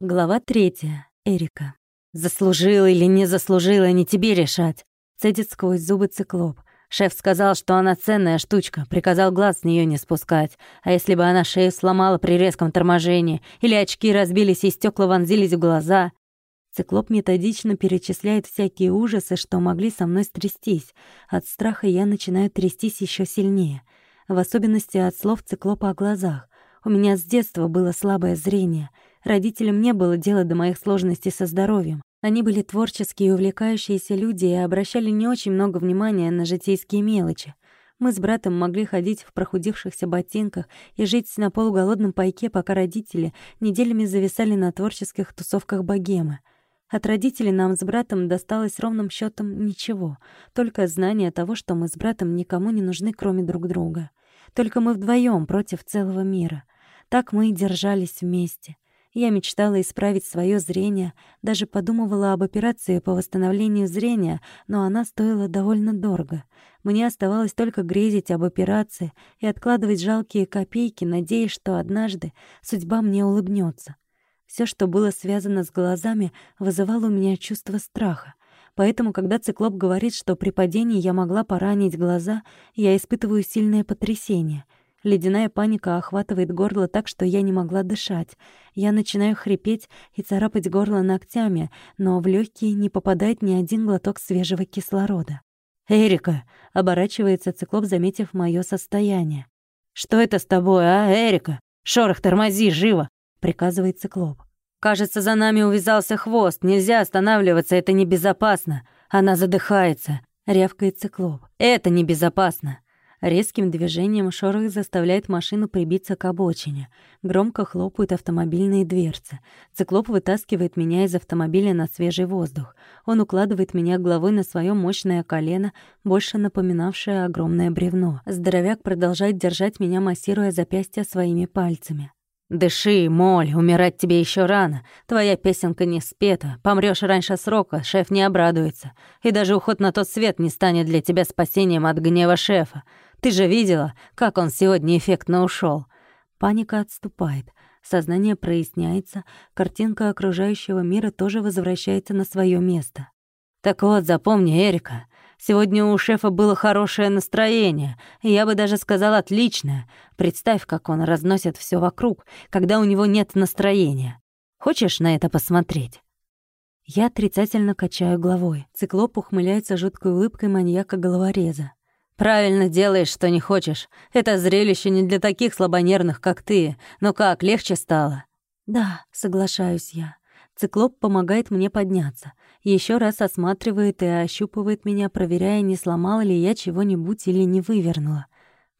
Глава третья. Эрика. «Заслужила или не заслужила, не тебе решать!» Цедит сквозь зубы циклоп. Шеф сказал, что она ценная штучка, приказал глаз с нее не спускать. А если бы она шею сломала при резком торможении, или очки разбились и стекла вонзились в глаза? Циклоп методично перечисляет всякие ужасы, что могли со мной стрястись. От страха я начинаю трястись еще сильнее. В особенности от слов циклопа о глазах. У меня с детства было слабое зрение — Родителям не было дела до моих сложностей со здоровьем. Они были творческие и увлекающиеся люди и обращали не очень много внимания на житейские мелочи. Мы с братом могли ходить в прохудившихся ботинках и жить на полуголодном пайке, пока родители неделями зависали на творческих тусовках богемы. От родителей нам с братом досталось ровным счетом ничего, только знание того, что мы с братом никому не нужны, кроме друг друга. Только мы вдвоем против целого мира. Так мы и держались вместе. Я мечтала исправить свое зрение, даже подумывала об операции по восстановлению зрения, но она стоила довольно дорого. Мне оставалось только грезить об операции и откладывать жалкие копейки, надеясь, что однажды судьба мне улыбнется. Все, что было связано с глазами, вызывало у меня чувство страха. Поэтому, когда циклоп говорит, что при падении я могла поранить глаза, я испытываю сильное потрясение — Ледяная паника охватывает горло так, что я не могла дышать. Я начинаю хрипеть и царапать горло ногтями, но в легкие не попадает ни один глоток свежего кислорода. «Эрика!» — оборачивается циклоп, заметив мое состояние. «Что это с тобой, а, Эрика? Шорох, тормози, живо!» — приказывает циклоп. «Кажется, за нами увязался хвост. Нельзя останавливаться, это небезопасно. Она задыхается», — рявкает циклоп. «Это небезопасно». Резким движением шорох заставляет машину прибиться к обочине. Громко хлопают автомобильные дверцы. Циклоп вытаскивает меня из автомобиля на свежий воздух. Он укладывает меня головой на свое мощное колено, больше напоминавшее огромное бревно. Здоровяк продолжает держать меня, массируя запястья своими пальцами. «Дыши, моль, умирать тебе еще рано. Твоя песенка не спета. Помрёшь раньше срока, шеф не обрадуется. И даже уход на тот свет не станет для тебя спасением от гнева шефа. Ты же видела, как он сегодня эффектно ушел. Паника отступает. Сознание проясняется, картинка окружающего мира тоже возвращается на свое место. Так вот, запомни, Эрика, сегодня у шефа было хорошее настроение, я бы даже сказала отличное. Представь, как он разносит все вокруг, когда у него нет настроения. Хочешь на это посмотреть? Я отрицательно качаю головой. Циклоп ухмыляется жуткой улыбкой маньяка-головореза. «Правильно делаешь, что не хочешь. Это зрелище не для таких слабонервных, как ты. Ну как, легче стало?» «Да», — соглашаюсь я. Циклоп помогает мне подняться. Еще раз осматривает и ощупывает меня, проверяя, не сломала ли я чего-нибудь или не вывернула.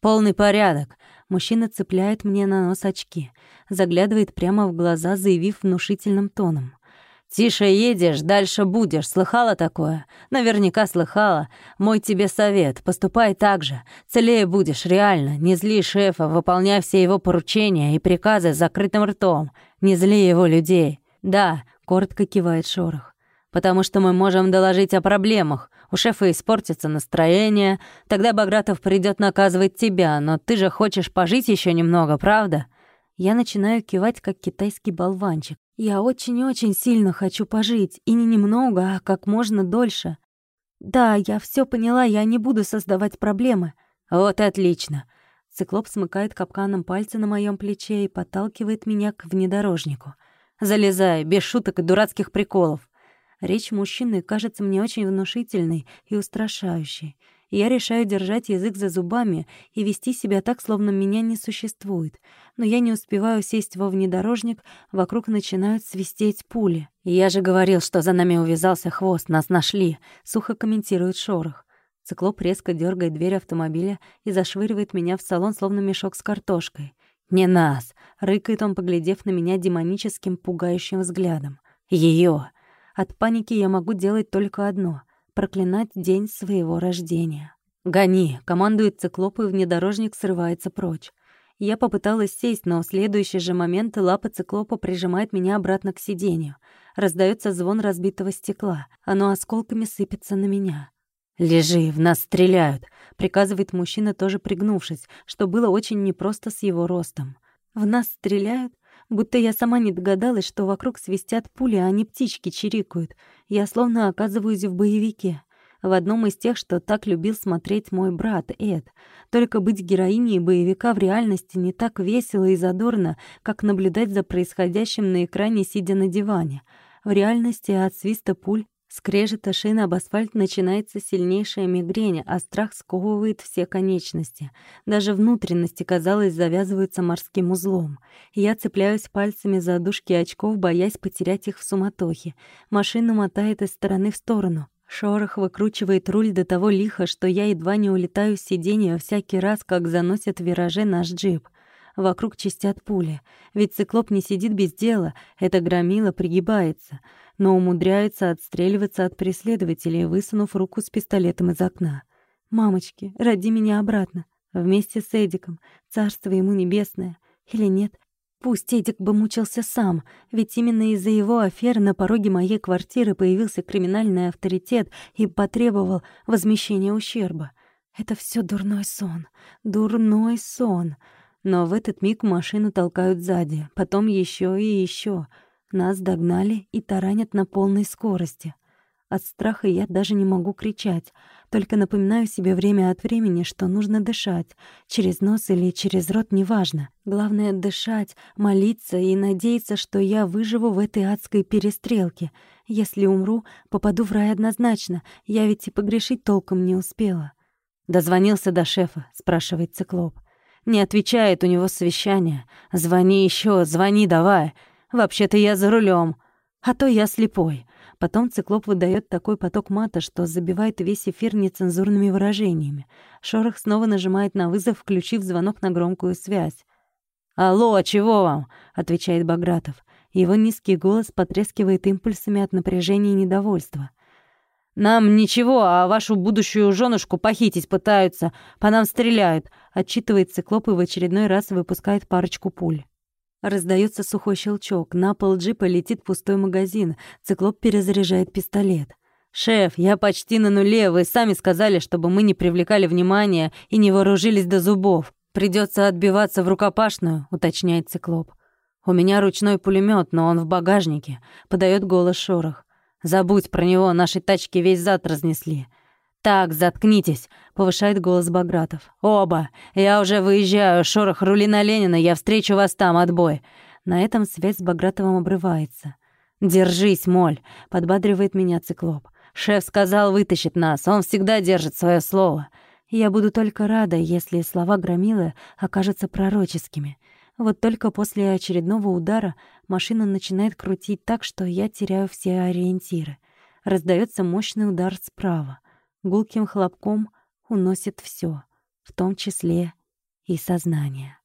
«Полный порядок». Мужчина цепляет мне на нос очки. Заглядывает прямо в глаза, заявив внушительным тоном. «Тише едешь, дальше будешь. Слыхала такое? Наверняка слыхала. Мой тебе совет. Поступай так же. Целее будешь, реально. Не зли шефа, выполняй все его поручения и приказы с закрытым ртом. Не зли его людей. Да, коротко кивает Шорох. Потому что мы можем доложить о проблемах. У шефа испортится настроение. Тогда Багратов придет наказывать тебя. Но ты же хочешь пожить еще немного, правда?» Я начинаю кивать, как китайский болванчик. Я очень-очень сильно хочу пожить, и не немного, а как можно дольше. Да, я все поняла, я не буду создавать проблемы. Вот отлично. Циклоп смыкает капканом пальцы на моем плече и подталкивает меня к внедорожнику. Залезай, без шуток и дурацких приколов. Речь мужчины кажется мне очень внушительной и устрашающей я решаю держать язык за зубами и вести себя так, словно меня не существует. Но я не успеваю сесть во внедорожник, вокруг начинают свистеть пули. «Я же говорил, что за нами увязался хвост, нас нашли», — сухо комментирует шорох. Циклоп резко дергает дверь автомобиля и зашвыривает меня в салон, словно мешок с картошкой. «Не нас!» — рыкает он, поглядев на меня демоническим, пугающим взглядом. Ее. От паники я могу делать только одно проклинать день своего рождения. «Гони!» — командует циклоп, и внедорожник срывается прочь. Я попыталась сесть, но в следующий же момент лапа циклопа прижимает меня обратно к сиденью. Раздается звон разбитого стекла. Оно осколками сыпется на меня. «Лежи, в нас стреляют!» — приказывает мужчина, тоже пригнувшись, что было очень непросто с его ростом. «В нас стреляют? Будто я сама не догадалась, что вокруг свистят пули, а не птички чирикают. Я словно оказываюсь в боевике. В одном из тех, что так любил смотреть мой брат Эд. Только быть героиней боевика в реальности не так весело и задорно, как наблюдать за происходящим на экране, сидя на диване. В реальности от свиста пуль скрежета шин об асфальт начинается сильнейшая мигрень, а страх сковывает все конечности. Даже внутренности, казалось, завязываются морским узлом. Я цепляюсь пальцами за дужки очков, боясь потерять их в суматохе. Машина мотает из стороны в сторону. Шорох выкручивает руль до того лихо, что я едва не улетаю с сиденья всякий раз, как заносят в вираже наш джип. Вокруг чистят пули. Ведь циклоп не сидит без дела, это громила пригибается, но умудряется отстреливаться от преследователей, высунув руку с пистолетом из окна. «Мамочки, роди меня обратно, вместе с Эдиком, царство ему небесное. Или нет, Пусть Эдик бы мучился сам, ведь именно из-за его аферы на пороге моей квартиры появился криминальный авторитет и потребовал возмещения ущерба. Это все дурной сон, дурной сон. Но в этот миг машину толкают сзади, потом еще и еще. Нас догнали и таранят на полной скорости — от страха я даже не могу кричать, только напоминаю себе время от времени, что нужно дышать. Через нос или через рот, неважно. Главное — дышать, молиться и надеяться, что я выживу в этой адской перестрелке. Если умру, попаду в рай однозначно. Я ведь и погрешить толком не успела. «Дозвонился до шефа?» — спрашивает циклоп. «Не отвечает, у него совещание. Звони еще, звони давай. Вообще-то я за рулем, а то я слепой». Потом циклоп выдает такой поток мата, что забивает весь эфир нецензурными выражениями. Шорох снова нажимает на вызов, включив звонок на громкую связь. «Алло, чего вам?» — отвечает Багратов. Его низкий голос потрескивает импульсами от напряжения и недовольства. «Нам ничего, а вашу будущую женушку похитить пытаются. По нам стреляют», — отчитывает циклоп и в очередной раз выпускает парочку пуль. Раздается сухой щелчок. На пол джипа летит пустой магазин. Циклоп перезаряжает пистолет. «Шеф, я почти на нуле. Вы сами сказали, чтобы мы не привлекали внимания и не вооружились до зубов. Придется отбиваться в рукопашную», — уточняет Циклоп. «У меня ручной пулемет, но он в багажнике», — подает голос Шорох. «Забудь про него, наши тачки весь зад разнесли. «Так, заткнитесь», — повышает голос Багратов. «Оба! Я уже выезжаю, шорох рули на Ленина, я встречу вас там, отбой!» На этом связь с Багратовым обрывается. «Держись, Моль», — подбадривает меня циклоп. «Шеф сказал, вытащит нас, он всегда держит свое слово». Я буду только рада, если слова Громилы окажутся пророческими. Вот только после очередного удара машина начинает крутить так, что я теряю все ориентиры. Раздается мощный удар справа гулким хлопком уносит все, в том числе и сознание.